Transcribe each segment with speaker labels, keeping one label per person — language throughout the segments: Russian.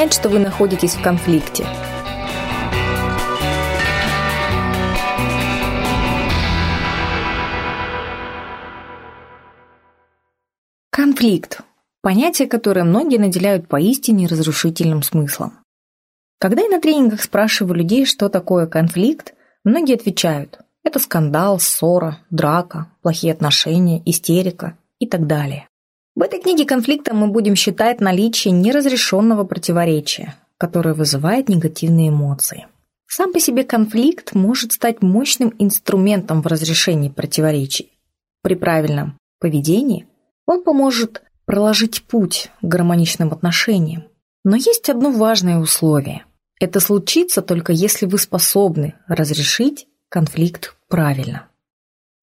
Speaker 1: понять, что вы находитесь в конфликте. Конфликт – понятие, которое многие наделяют поистине разрушительным смыслом. Когда я на тренингах спрашиваю людей, что такое конфликт, многие отвечают – это скандал, ссора, драка, плохие отношения, истерика и так далее. В этой книге конфликта мы будем считать наличие неразрешенного противоречия, которое вызывает негативные эмоции. Сам по себе конфликт может стать мощным инструментом в разрешении противоречий. При правильном поведении он поможет проложить путь к гармоничным отношениям. Но есть одно важное условие. Это случится только если вы способны разрешить конфликт правильно.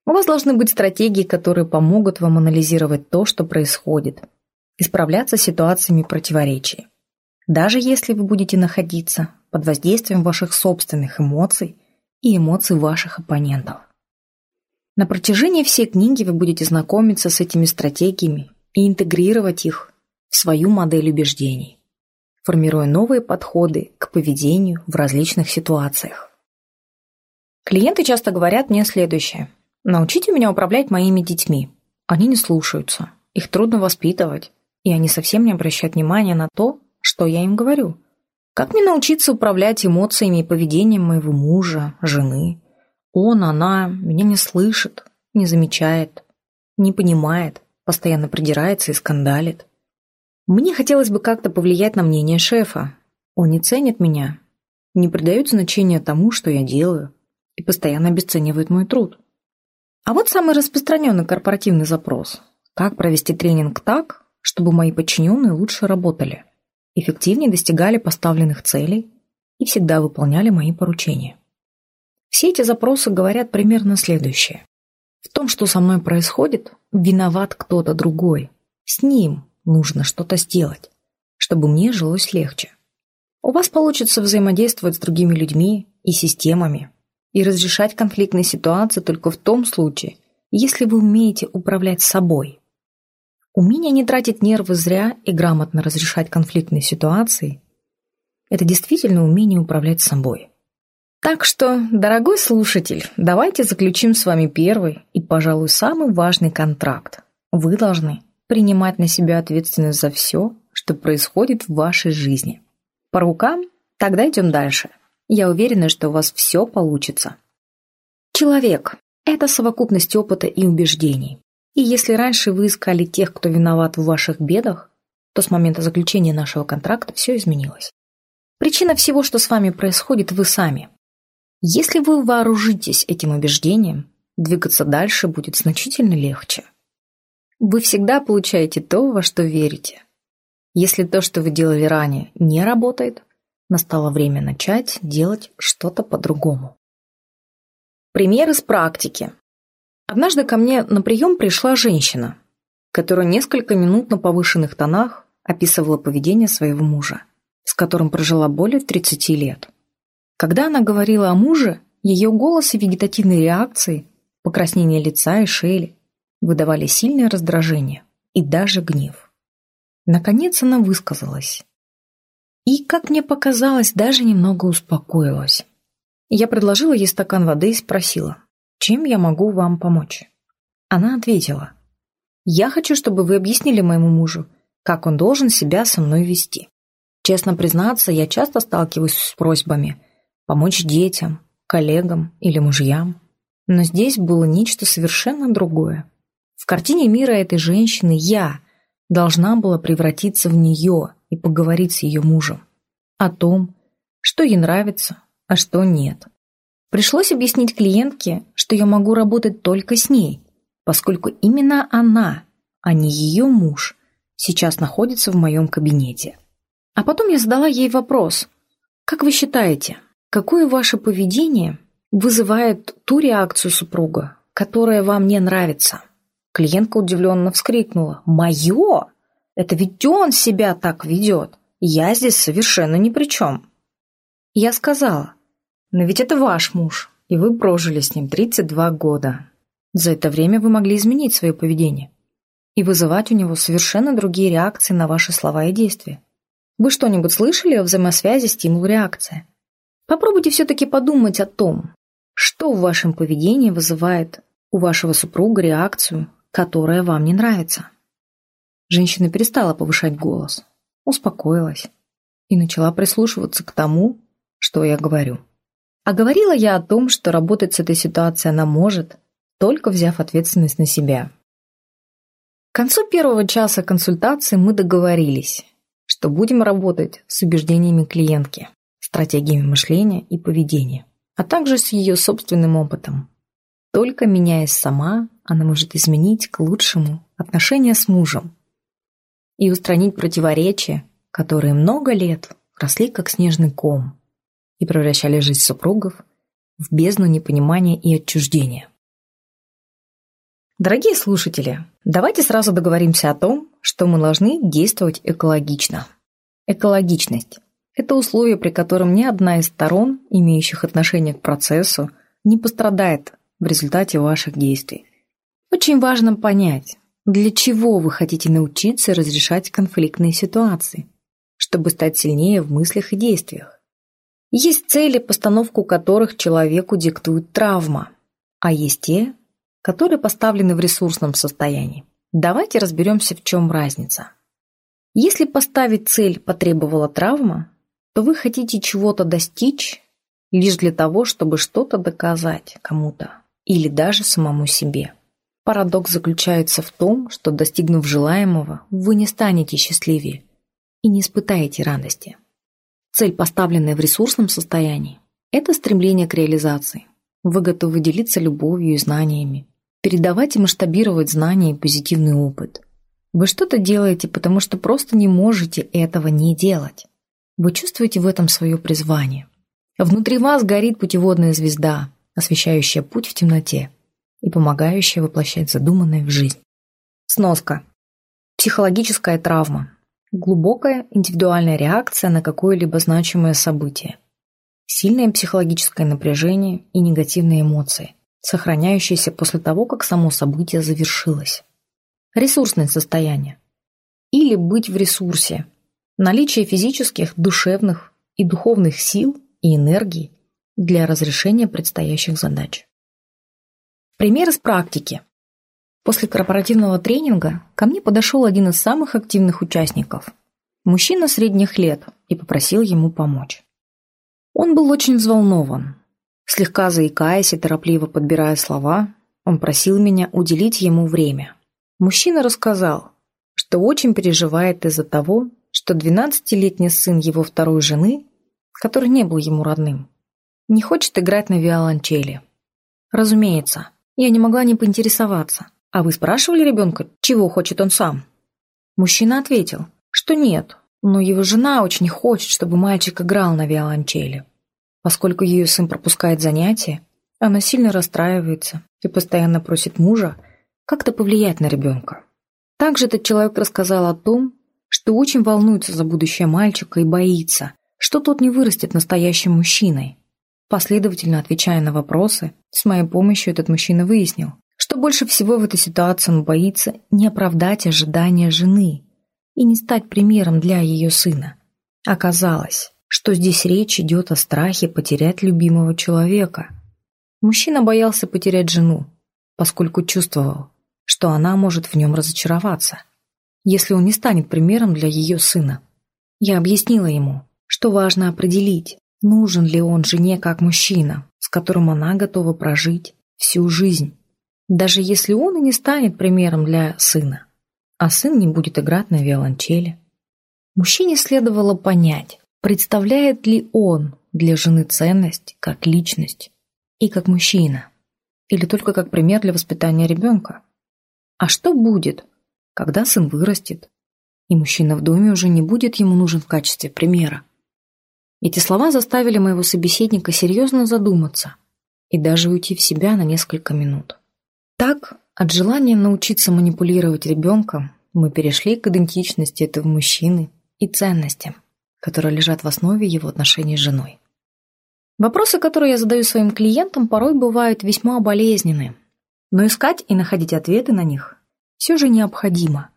Speaker 1: У вас должны быть стратегии, которые помогут вам анализировать то, что происходит, и справляться с ситуациями противоречий. Даже если вы будете находиться под воздействием ваших собственных эмоций и эмоций ваших оппонентов. На протяжении всей книги вы будете знакомиться с этими стратегиями и интегрировать их в свою модель убеждений, формируя новые подходы к поведению в различных ситуациях. Клиенты часто говорят мне следующее. «Научите меня управлять моими детьми. Они не слушаются, их трудно воспитывать, и они совсем не обращают внимания на то, что я им говорю. Как мне научиться управлять эмоциями и поведением моего мужа, жены, он, она меня не слышит, не замечает, не понимает, постоянно придирается и скандалит. Мне хотелось бы как-то повлиять на мнение шефа. Он не ценит меня, не придает значения тому, что я делаю, и постоянно обесценивает мой труд. А вот самый распространенный корпоративный запрос. Как провести тренинг так, чтобы мои подчиненные лучше работали, эффективнее достигали поставленных целей и всегда выполняли мои поручения. Все эти запросы говорят примерно следующее. В том, что со мной происходит, виноват кто-то другой. С ним нужно что-то сделать, чтобы мне жилось легче. У вас получится взаимодействовать с другими людьми и системами и разрешать конфликтные ситуации только в том случае, если вы умеете управлять собой. Умение не тратить нервы зря и грамотно разрешать конфликтные ситуации – это действительно умение управлять собой. Так что, дорогой слушатель, давайте заключим с вами первый и, пожалуй, самый важный контракт. Вы должны принимать на себя ответственность за все, что происходит в вашей жизни. По рукам? Тогда идем дальше. Я уверена, что у вас все получится. Человек – это совокупность опыта и убеждений. И если раньше вы искали тех, кто виноват в ваших бедах, то с момента заключения нашего контракта все изменилось. Причина всего, что с вами происходит, вы сами – если вы вооружитесь этим убеждением, двигаться дальше будет значительно легче. Вы всегда получаете то, во что верите. Если то, что вы делали ранее, не работает, настало время начать делать что-то по-другому. Пример из практики. Однажды ко мне на прием пришла женщина, которая несколько минут на повышенных тонах описывала поведение своего мужа, с которым прожила более 30 лет. Когда она говорила о муже, ее голос и вегетативные реакции, покраснение лица и шеи, выдавали сильное раздражение и даже гнев. Наконец она высказалась. И, как мне показалось, даже немного успокоилась. Я предложила ей стакан воды и спросила, чем я могу вам помочь? Она ответила, я хочу, чтобы вы объяснили моему мужу, как он должен себя со мной вести. Честно признаться, я часто сталкиваюсь с просьбами – помочь детям, коллегам или мужьям. Но здесь было нечто совершенно другое. В картине мира этой женщины я должна была превратиться в нее и поговорить с ее мужем. О том, что ей нравится, а что нет. Пришлось объяснить клиентке, что я могу работать только с ней, поскольку именно она, а не ее муж, сейчас находится в моем кабинете. А потом я задала ей вопрос. «Как вы считаете, Какое ваше поведение вызывает ту реакцию супруга, которая вам не нравится? Клиентка удивленно вскрикнула. «Мое? Это ведь он себя так ведет. Я здесь совершенно ни при чем». Я сказала, «Но ведь это ваш муж, и вы прожили с ним 32 года. За это время вы могли изменить свое поведение и вызывать у него совершенно другие реакции на ваши слова и действия. Вы что-нибудь слышали о взаимосвязи стимул-реакция? Попробуйте все-таки подумать о том, что в вашем поведении вызывает у вашего супруга реакцию, которая вам не нравится. Женщина перестала повышать голос, успокоилась и начала прислушиваться к тому, что я говорю. А говорила я о том, что работать с этой ситуацией она может, только взяв ответственность на себя. К концу первого часа консультации мы договорились, что будем работать с убеждениями клиентки, стратегиями мышления и поведения, а также с ее собственным опытом. Только меняясь сама, она может изменить к лучшему отношения с мужем и устранить противоречия, которые много лет росли как снежный ком и превращали жизнь супругов в бездну непонимания и отчуждения. Дорогие слушатели, давайте сразу договоримся о том, что мы должны действовать экологично. Экологичность – это условие, при котором ни одна из сторон, имеющих отношение к процессу, не пострадает в результате ваших действий. Очень важно понять, для чего вы хотите научиться разрешать конфликтные ситуации, чтобы стать сильнее в мыслях и действиях. Есть цели, постановку которых человеку диктует травма, а есть те, которые поставлены в ресурсном состоянии. Давайте разберемся, в чем разница. Если поставить цель потребовала травма, то вы хотите чего-то достичь лишь для того, чтобы что-то доказать кому-то или даже самому себе. Парадокс заключается в том, что достигнув желаемого, вы не станете счастливее и не испытаете радости. Цель, поставленная в ресурсном состоянии, это стремление к реализации. Вы готовы делиться любовью и знаниями, передавать и масштабировать знания и позитивный опыт. Вы что-то делаете, потому что просто не можете этого не делать. Вы чувствуете в этом свое призвание. Внутри вас горит путеводная звезда, освещающая путь в темноте и помогающая воплощать задуманное в жизнь. Сноска. Психологическая травма Глубокая индивидуальная реакция на какое-либо значимое событие. Сильное психологическое напряжение и негативные эмоции, сохраняющиеся после того, как само событие завершилось. Ресурсное состояние. Или быть в ресурсе. Наличие физических, душевных и духовных сил и энергии для разрешения предстоящих задач. Пример из практики. После корпоративного тренинга ко мне подошел один из самых активных участников. Мужчина средних лет и попросил ему помочь. Он был очень взволнован. Слегка заикаясь и торопливо подбирая слова, он просил меня уделить ему время. Мужчина рассказал, что очень переживает из-за того, что 12-летний сын его второй жены, который не был ему родным, не хочет играть на виолончели. Разумеется, я не могла не поинтересоваться – «А вы спрашивали ребенка, чего хочет он сам?» Мужчина ответил, что нет, но его жена очень хочет, чтобы мальчик играл на виолончели. Поскольку ее сын пропускает занятия, она сильно расстраивается и постоянно просит мужа как-то повлиять на ребенка. Также этот человек рассказал о том, что очень волнуется за будущее мальчика и боится, что тот не вырастет настоящим мужчиной. Последовательно отвечая на вопросы, с моей помощью этот мужчина выяснил, что больше всего в этой ситуации он боится не оправдать ожидания жены и не стать примером для ее сына. Оказалось, что здесь речь идет о страхе потерять любимого человека. Мужчина боялся потерять жену, поскольку чувствовал, что она может в нем разочароваться, если он не станет примером для ее сына. Я объяснила ему, что важно определить, нужен ли он жене как мужчина, с которым она готова прожить всю жизнь даже если он и не станет примером для сына, а сын не будет играть на виолончели. Мужчине следовало понять, представляет ли он для жены ценность как личность и как мужчина, или только как пример для воспитания ребенка. А что будет, когда сын вырастет, и мужчина в доме уже не будет ему нужен в качестве примера? Эти слова заставили моего собеседника серьезно задуматься и даже уйти в себя на несколько минут. Так, от желания научиться манипулировать ребенком, мы перешли к идентичности этого мужчины и ценностям, которые лежат в основе его отношений с женой. Вопросы, которые я задаю своим клиентам, порой бывают весьма болезненны, но искать и находить ответы на них все же необходимо.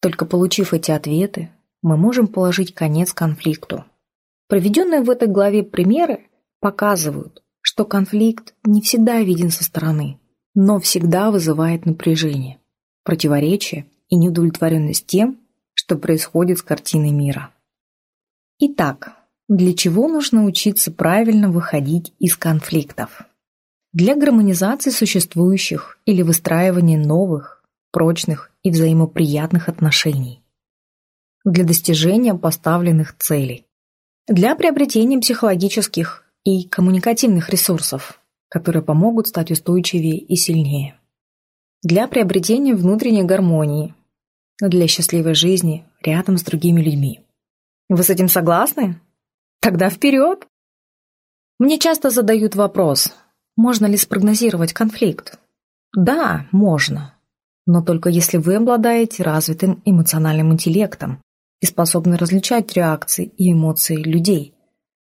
Speaker 1: Только получив эти ответы, мы можем положить конец конфликту. Проведенные в этой главе примеры показывают, что конфликт не всегда виден со стороны, но всегда вызывает напряжение, противоречие и неудовлетворенность тем, что происходит с картиной мира. Итак, для чего нужно учиться правильно выходить из конфликтов? Для гармонизации существующих или выстраивания новых, прочных и взаимоприятных отношений. Для достижения поставленных целей. Для приобретения психологических и коммуникативных ресурсов, которые помогут стать устойчивее и сильнее. Для приобретения внутренней гармонии. Для счастливой жизни рядом с другими людьми. Вы с этим согласны? Тогда вперед! Мне часто задают вопрос, можно ли спрогнозировать конфликт? Да, можно. Но только если вы обладаете развитым эмоциональным интеллектом и способны различать реакции и эмоции людей,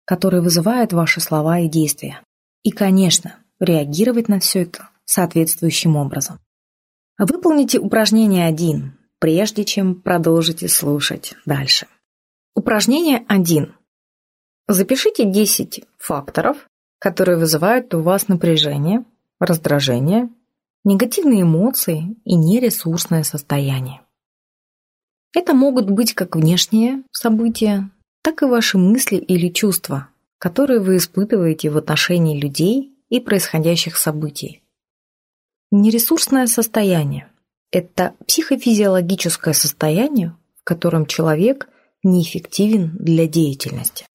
Speaker 1: которые вызывают ваши слова и действия. И, конечно, реагировать на все это соответствующим образом. Выполните упражнение 1, прежде чем продолжите слушать дальше. Упражнение 1. Запишите 10 факторов, которые вызывают у вас напряжение, раздражение, негативные эмоции и нересурсное состояние. Это могут быть как внешние события, так и ваши мысли или чувства, которые вы испытываете в отношении людей и происходящих событий. Нересурсное состояние – это психофизиологическое состояние, в котором человек неэффективен для деятельности.